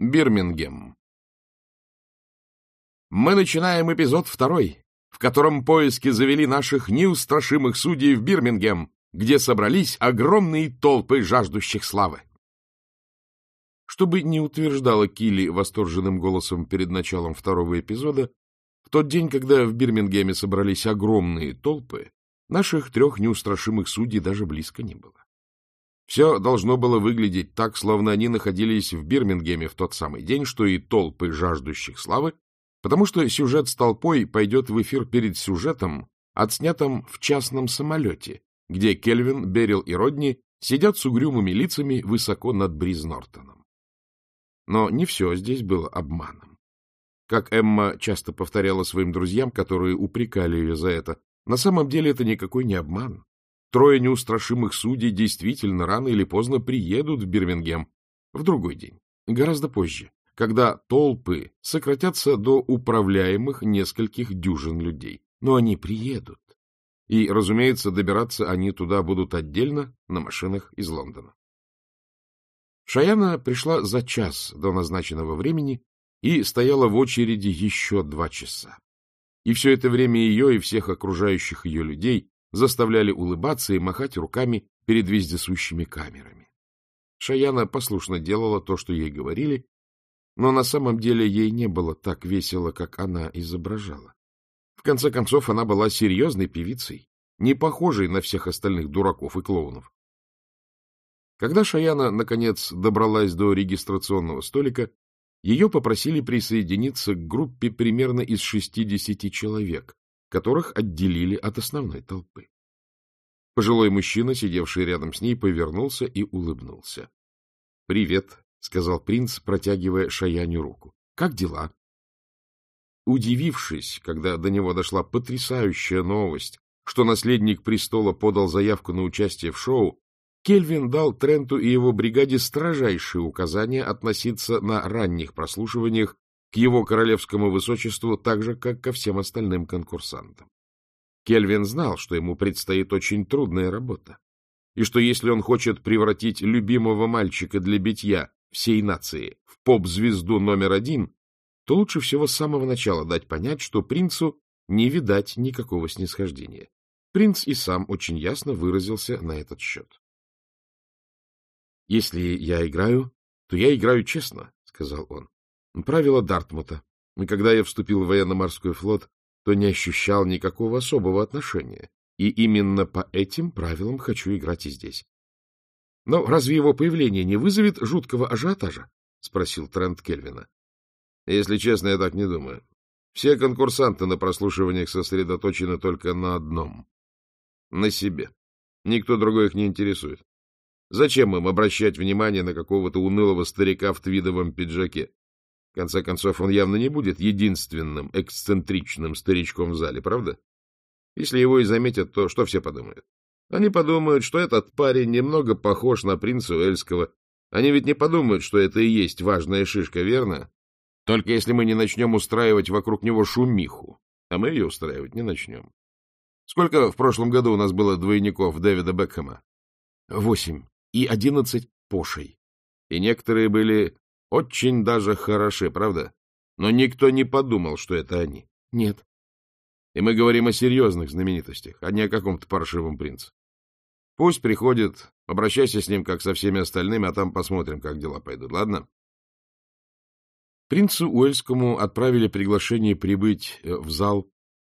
Бирмингем. Мы начинаем эпизод второй, в котором поиски завели наших неустрашимых судей в Бирмингем, где собрались огромные толпы жаждущих славы. Чтобы не утверждала Килли восторженным голосом перед началом второго эпизода, в тот день, когда в Бирмингеме собрались огромные толпы, наших трех неустрашимых судей даже близко не было. Все должно было выглядеть так, словно они находились в Бирмингеме в тот самый день, что и толпы жаждущих славы, потому что сюжет с толпой пойдет в эфир перед сюжетом, отснятым в частном самолете, где Кельвин, Берил и Родни сидят с угрюмыми лицами высоко над Бриз Нортоном. Но не все здесь было обманом. Как Эмма часто повторяла своим друзьям, которые упрекали ее за это, на самом деле это никакой не обман. Трое неустрашимых судей действительно рано или поздно приедут в Бирмингем в другой день, гораздо позже, когда толпы сократятся до управляемых нескольких дюжин людей. Но они приедут. И, разумеется, добираться они туда будут отдельно на машинах из Лондона. Шаяна пришла за час до назначенного времени и стояла в очереди еще два часа. И все это время ее и всех окружающих ее людей заставляли улыбаться и махать руками перед вездесущими камерами. Шаяна послушно делала то, что ей говорили, но на самом деле ей не было так весело, как она изображала. В конце концов, она была серьезной певицей, не похожей на всех остальных дураков и клоунов. Когда Шаяна, наконец, добралась до регистрационного столика, ее попросили присоединиться к группе примерно из 60 человек, которых отделили от основной толпы. Пожилой мужчина, сидевший рядом с ней, повернулся и улыбнулся. — Привет, — сказал принц, протягивая Шаяню руку. — Как дела? Удивившись, когда до него дошла потрясающая новость, что наследник престола подал заявку на участие в шоу, Кельвин дал Тренту и его бригаде строжайшие указания относиться на ранних прослушиваниях к его королевскому высочеству так же, как ко всем остальным конкурсантам. Кельвин знал, что ему предстоит очень трудная работа, и что если он хочет превратить любимого мальчика для битья всей нации в поп-звезду номер один, то лучше всего с самого начала дать понять, что принцу не видать никакого снисхождения. Принц и сам очень ясно выразился на этот счет. — Если я играю, то я играю честно, — сказал он. Правило Дартмута. Когда я вступил в военно-морской флот, то не ощущал никакого особого отношения. И именно по этим правилам хочу играть и здесь. — Но разве его появление не вызовет жуткого ажиотажа? — спросил Трент Кельвина. — Если честно, я так не думаю. Все конкурсанты на прослушиваниях сосредоточены только на одном — на себе. Никто другой их не интересует. Зачем им обращать внимание на какого-то унылого старика в твидовом пиджаке? В конце концов, он явно не будет единственным эксцентричным старичком в зале, правда? Если его и заметят, то что все подумают? Они подумают, что этот парень немного похож на принца Уэльского. Они ведь не подумают, что это и есть важная шишка, верно? Только если мы не начнем устраивать вокруг него шумиху. А мы ее устраивать не начнем. Сколько в прошлом году у нас было двойников Дэвида Бекхэма? Восемь. И одиннадцать пошей. И некоторые были очень даже хороши, правда? Но никто не подумал, что это они. Нет. И мы говорим о серьезных знаменитостях, а не о каком-то паршивом принце. Пусть приходит, обращайся с ним, как со всеми остальными, а там посмотрим, как дела пойдут, ладно? Принцу Уэльскому отправили приглашение прибыть э, в зал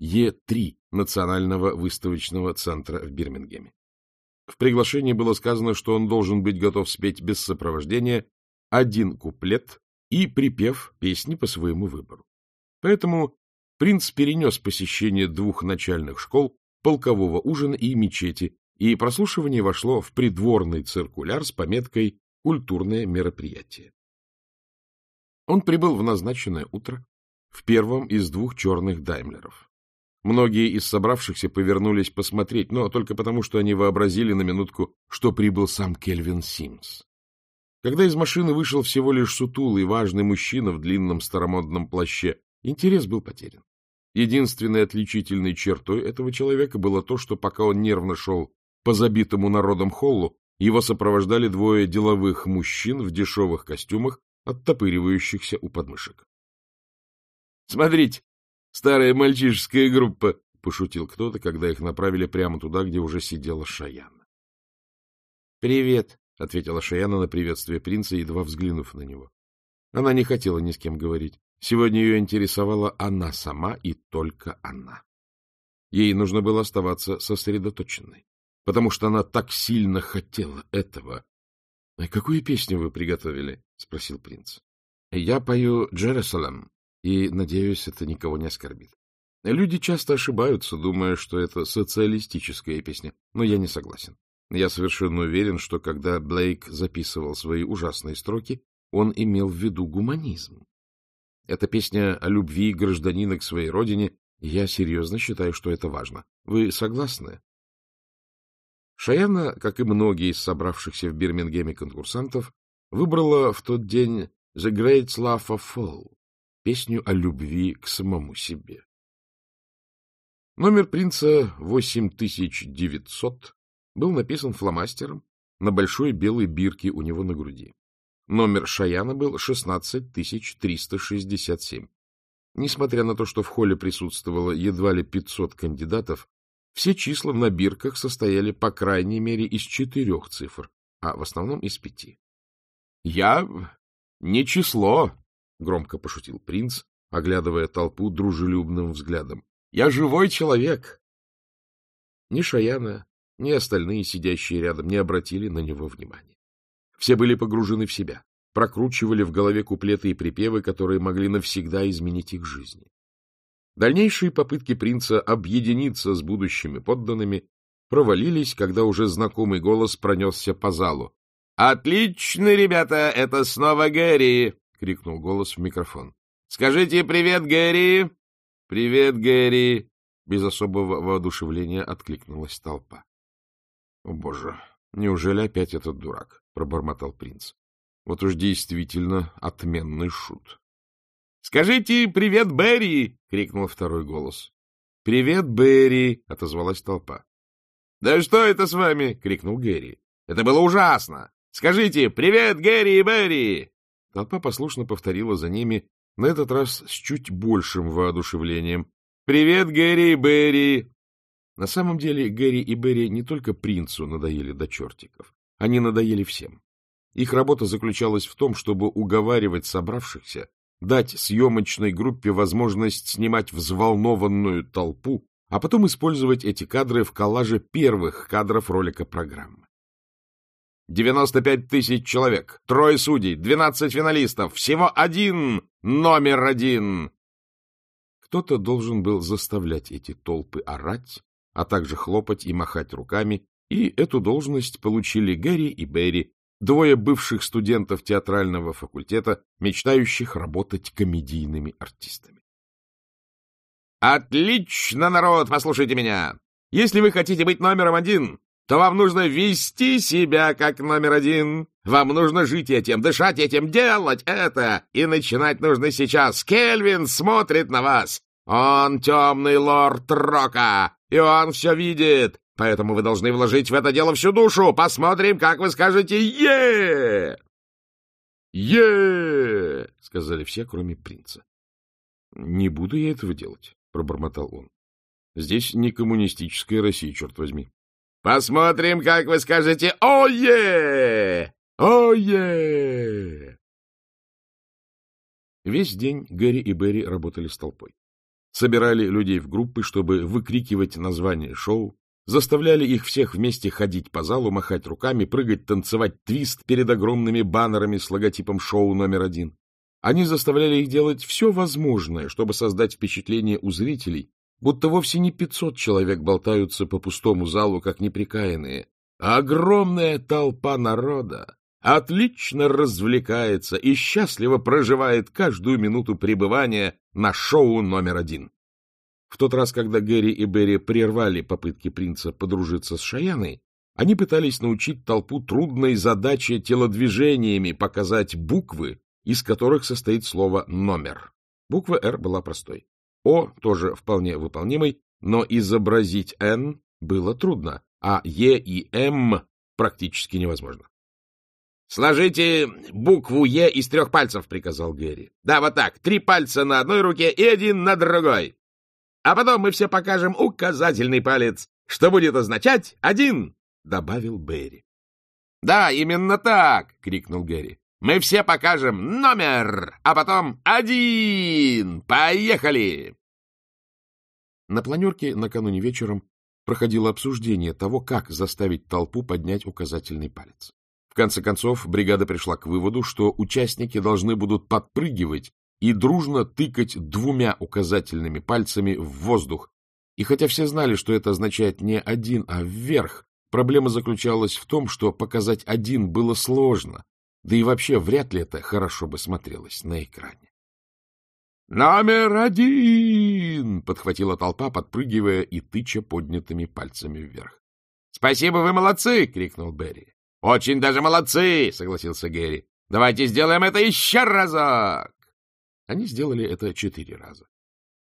Е3 Национального выставочного центра в Бирмингеме. В приглашении было сказано, что он должен быть готов спеть без сопровождения один куплет и припев песни по своему выбору. Поэтому принц перенес посещение двух начальных школ, полкового ужина и мечети, и прослушивание вошло в придворный циркуляр с пометкой «Культурное мероприятие». Он прибыл в назначенное утро в первом из двух черных даймлеров. Многие из собравшихся повернулись посмотреть, но только потому, что они вообразили на минутку, что прибыл сам Кельвин Симс. Когда из машины вышел всего лишь сутулый, важный мужчина в длинном старомодном плаще, интерес был потерян. Единственной отличительной чертой этого человека было то, что пока он нервно шел по забитому народом холлу, его сопровождали двое деловых мужчин в дешевых костюмах, оттопыривающихся у подмышек. — Смотрите, старая мальчишеская группа, — пошутил кто-то, когда их направили прямо туда, где уже сидела Шаяна. — Привет, — ответила Шаяна на приветствие принца, едва взглянув на него. Она не хотела ни с кем говорить. Сегодня ее интересовала она сама и только она. Ей нужно было оставаться сосредоточенной, потому что она так сильно хотела этого. — какую песню вы приготовили? — спросил принц. — Я пою «Джерусалем», и, надеюсь, это никого не оскорбит. Люди часто ошибаются, думая, что это социалистическая песня, но я не согласен. Я совершенно уверен, что когда Блейк записывал свои ужасные строки, он имел в виду гуманизм. Это песня о любви гражданина к своей родине, я серьезно считаю, что это важно. Вы согласны? Шаяна, как и многие из собравшихся в Бирмингеме конкурсантов, выбрала в тот день «The Great Love of Fall» — песню о любви к самому себе. Номер принца 8900 был написан фломастером на большой белой бирке у него на груди. Номер Шаяна был 16367. Несмотря на то, что в холле присутствовало едва ли 500 кандидатов, все числа на бирках состояли по крайней мере из четырех цифр, а в основном из пяти. — Я не число, — громко пошутил принц, оглядывая толпу дружелюбным взглядом. — Я живой человек. Ни Шаяна, ни остальные, сидящие рядом, не обратили на него внимания. Все были погружены в себя, прокручивали в голове куплеты и припевы, которые могли навсегда изменить их жизни. Дальнейшие попытки принца объединиться с будущими подданными провалились, когда уже знакомый голос пронесся по залу. — Отлично, ребята, это снова Гэри! — крикнул голос в микрофон. — Скажите привет, Гэри! — Привет, Гэри! Без особого воодушевления откликнулась толпа. — О, боже, неужели опять этот дурак? — пробормотал принц. — Вот уж действительно отменный шут. — Скажите привет, Берри! — крикнул второй голос. — Привет, Берри! — отозвалась толпа. — Да что это с вами? — крикнул Гэри. — Это было ужасно! Скажите «Привет, Гэри и Берри!» Толпа послушно повторила за ними, на этот раз с чуть большим воодушевлением. «Привет, Гэри и Берри!» На самом деле Гэри и Берри не только принцу надоели до чертиков. Они надоели всем. Их работа заключалась в том, чтобы уговаривать собравшихся, дать съемочной группе возможность снимать взволнованную толпу, а потом использовать эти кадры в коллаже первых кадров ролика программы. 95 тысяч человек, трое судей, 12 финалистов, всего один номер один. Кто-то должен был заставлять эти толпы орать, а также хлопать и махать руками, и эту должность получили Гэри и Берри, двое бывших студентов театрального факультета, мечтающих работать комедийными артистами. «Отлично, народ, послушайте меня! Если вы хотите быть номером один, то вам нужно вести себя как номер один. Вам нужно жить этим, дышать этим, делать это. И начинать нужно сейчас. Кельвин смотрит на вас. Он темный лорд Рока, и он все видит. Поэтому вы должны вложить в это дело всю душу. Посмотрим, как вы скажете «Е!» «Е!» — сказали все, кроме принца. — Не буду я этого делать, — пробормотал он. — Здесь не коммунистическая Россия, черт возьми. Посмотрим, как вы скажете «Ое! Ое!» Весь день Гэри и Берри работали с толпой. Собирали людей в группы, чтобы выкрикивать название шоу, заставляли их всех вместе ходить по залу, махать руками, прыгать, танцевать твист перед огромными баннерами с логотипом шоу номер один. Они заставляли их делать все возможное, чтобы создать впечатление у зрителей, будто вовсе не пятьсот человек болтаются по пустому залу, как неприкаянные, а огромная толпа народа отлично развлекается и счастливо проживает каждую минуту пребывания на шоу номер один. В тот раз, когда Гэри и Берри прервали попытки принца подружиться с Шаяной, они пытались научить толпу трудной задаче телодвижениями показать буквы, из которых состоит слово «номер». Буква «Р» была простой. О тоже вполне выполнимый, но изобразить Н было трудно, а Е и М практически невозможно. — Сложите букву «Е» из трех пальцев, — приказал Гэри. — Да, вот так. Три пальца на одной руке и один на другой. А потом мы все покажем указательный палец, что будет означать «один», — добавил Берри. — Да, именно так! — крикнул Гэри. — Мы все покажем номер, а потом «один». Поехали! На планерке накануне вечером проходило обсуждение того, как заставить толпу поднять указательный палец. Конце концов, бригада пришла к выводу, что участники должны будут подпрыгивать и дружно тыкать двумя указательными пальцами в воздух. И хотя все знали, что это означает не один, а вверх, Проблема заключалась в том, что показать один было сложно, да и вообще вряд ли это хорошо бы смотрелось на экране. «Номер один!» — подхватила толпа, подпрыгивая и тыча поднятыми пальцами вверх. «Спасибо, вы молодцы!» — крикнул Берри. «Очень даже молодцы!» — согласился Гэри. «Давайте сделаем это еще разок!» Они сделали это четыре раза,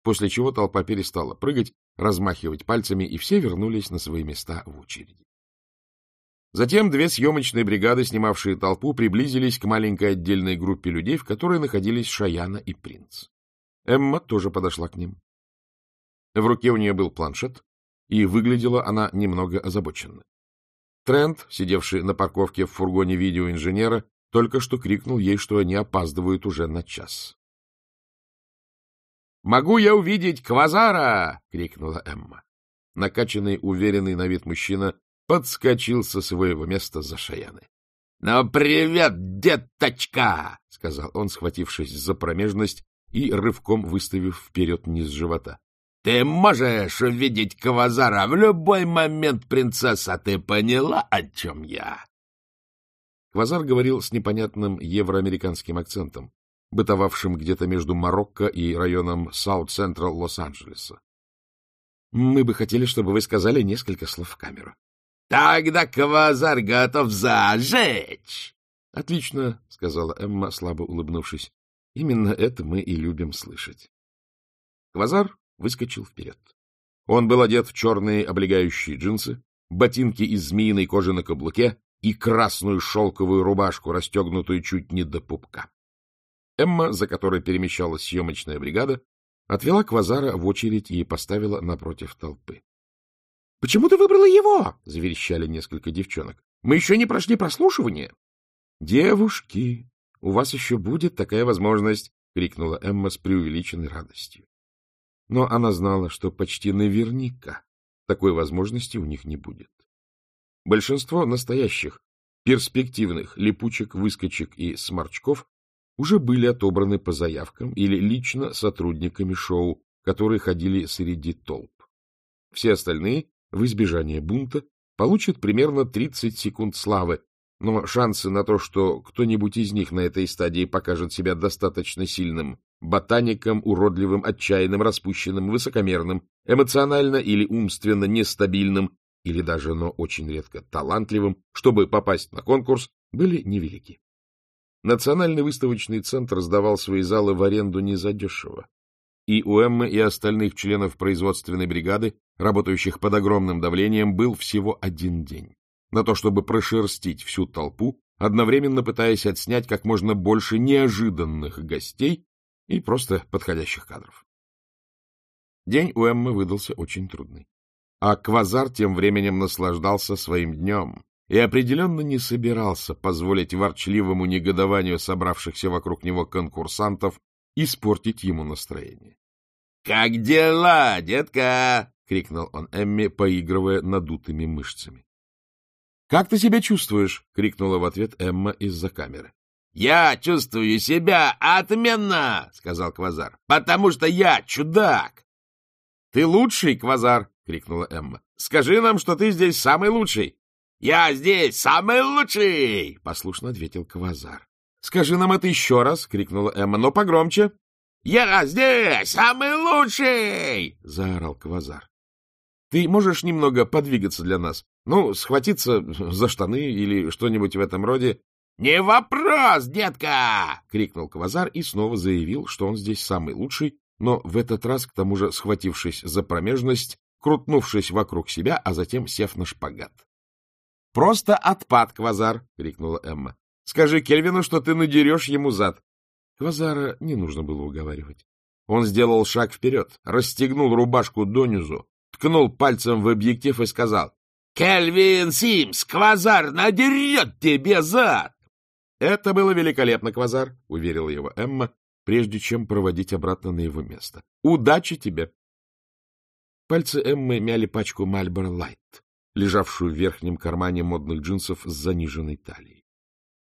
после чего толпа перестала прыгать, размахивать пальцами, и все вернулись на свои места в очереди. Затем две съемочные бригады, снимавшие толпу, приблизились к маленькой отдельной группе людей, в которой находились Шаяна и принц. Эмма тоже подошла к ним. В руке у нее был планшет, и выглядела она немного озабоченно. Трент, сидевший на парковке в фургоне видеоинженера, только что крикнул ей, что они опаздывают уже на час. «Могу я увидеть Квазара!» — крикнула Эмма. Накачанный, уверенный на вид мужчина подскочил со своего места за Шаяны. — Ну, привет, деточка! — сказал он, схватившись за промежность и рывком выставив вперед низ живота. — Ты можешь увидеть Квазара в любой момент, принцесса, ты поняла, о чем я? Квазар говорил с непонятным евроамериканским акцентом, бытовавшим где-то между Марокко и районом Саут-Централ Лос-Анджелеса. — Мы бы хотели, чтобы вы сказали несколько слов в камеру. — Тогда квазар готов зажечь! — Отлично, — сказала Эмма, слабо улыбнувшись. — Именно это мы и любим слышать. Квазар выскочил вперед. Он был одет в черные облегающие джинсы, ботинки из змеиной кожи на каблуке и красную шелковую рубашку, расстегнутую чуть не до пупка. Эмма, за которой перемещалась съемочная бригада, отвела Квазара в очередь и поставила напротив толпы. — Почему ты выбрала его? — заверещали несколько девчонок. — Мы еще не прошли прослушивание. — Девушки, у вас еще будет такая возможность! — крикнула Эмма с преувеличенной радостью. Но она знала, что почти наверняка такой возможности у них не будет. Большинство настоящих, перспективных липучек-выскочек и сморчков уже были отобраны по заявкам или лично сотрудниками шоу, которые ходили среди толп. Все остальные в избежание бунта получат примерно 30 секунд славы, но шансы на то, что кто-нибудь из них на этой стадии покажет себя достаточно сильным, ботаником, уродливым, отчаянным, распущенным, высокомерным, эмоционально или умственно нестабильным, или даже, но очень редко, талантливым, чтобы попасть на конкурс, были невелики. Национальный выставочный центр сдавал свои залы в аренду незадешево и у Эммы и остальных членов производственной бригады, работающих под огромным давлением, был всего один день на то, чтобы прошерстить всю толпу, одновременно пытаясь отснять как можно больше неожиданных гостей и просто подходящих кадров. День у Эммы выдался очень трудный. А Квазар тем временем наслаждался своим днем и определенно не собирался позволить ворчливому негодованию собравшихся вокруг него конкурсантов испортить ему настроение. — Как дела, детка? — крикнул он Эмми, поигрывая надутыми мышцами. — Как ты себя чувствуешь? — крикнула в ответ Эмма из-за камеры. — Я чувствую себя отменно, — сказал Квазар, — потому что я чудак. — Ты лучший, Квазар, — крикнула Эмма. — Скажи нам, что ты здесь самый лучший. — Я здесь самый лучший, — послушно ответил Квазар. Скажи нам это еще раз, — крикнула Эмма, — но погромче. — Я здесь самый лучший! — заорал Квазар. — Ты можешь немного подвигаться для нас? Ну, схватиться за штаны или что-нибудь в этом роде? — Не вопрос, детка! — крикнул Квазар и снова заявил, что он здесь самый лучший, но в этот раз, к тому же схватившись за промежность, крутнувшись вокруг себя, а затем сев на шпагат. — Просто отпад, Квазар! — крикнула Эмма. Скажи Кельвину, что ты надерешь ему зад. Квазара не нужно было уговаривать. Он сделал шаг вперед, расстегнул рубашку донизу, ткнул пальцем в объектив и сказал, «Кельвин Симс, Квазар надерет тебе зад!» «Это было великолепно, Квазар», — уверила его Эмма, прежде чем проводить обратно на его место. «Удачи тебе!» Пальцы Эммы мяли пачку Мальборо Лайт, лежавшую в верхнем кармане модных джинсов с заниженной талией.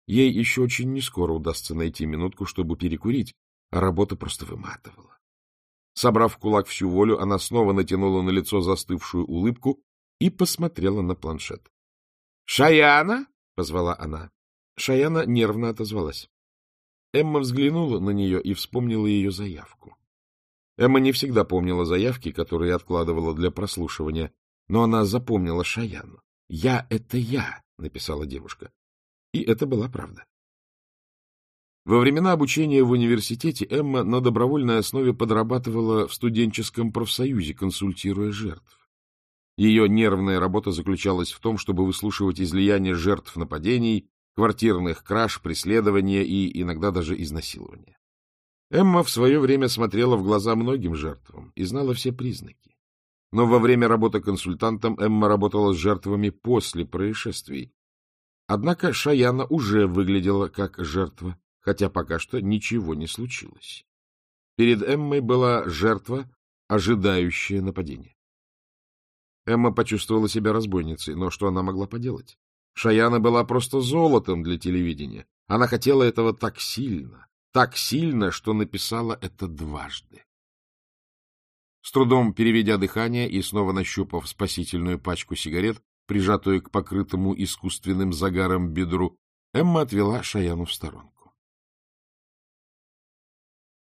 Ей еще очень нескоро удастся найти минутку, чтобы перекурить, а работа просто выматывала. Собрав в кулак всю волю, она снова натянула на лицо застывшую улыбку и посмотрела на планшет. — Шаяна? — позвала она. Шаяна нервно отозвалась. Эмма взглянула на нее и вспомнила ее заявку. Эмма не всегда помнила заявки, которые откладывала для прослушивания, но она запомнила Шаяну. «Я — это я», — написала девушка. И это была правда. Во времена обучения в университете Эмма на добровольной основе подрабатывала в студенческом профсоюзе, консультируя жертв. Ее нервная работа заключалась в том, чтобы выслушивать излияния жертв нападений, квартирных краж, преследования и иногда даже изнасилования. Эмма в свое время смотрела в глаза многим жертвам и знала все признаки. Но во время работы консультантом Эмма работала с жертвами после происшествий. Однако Шаяна уже выглядела как жертва, хотя пока что ничего не случилось. Перед Эммой была жертва, ожидающая нападения. Эмма почувствовала себя разбойницей, но что она могла поделать? Шаяна была просто золотом для телевидения. Она хотела этого так сильно, так сильно, что написала это дважды. С трудом переведя дыхание и снова нащупав спасительную пачку сигарет, прижатую к покрытому искусственным загаром бедру, Эмма отвела Шаяну в сторонку.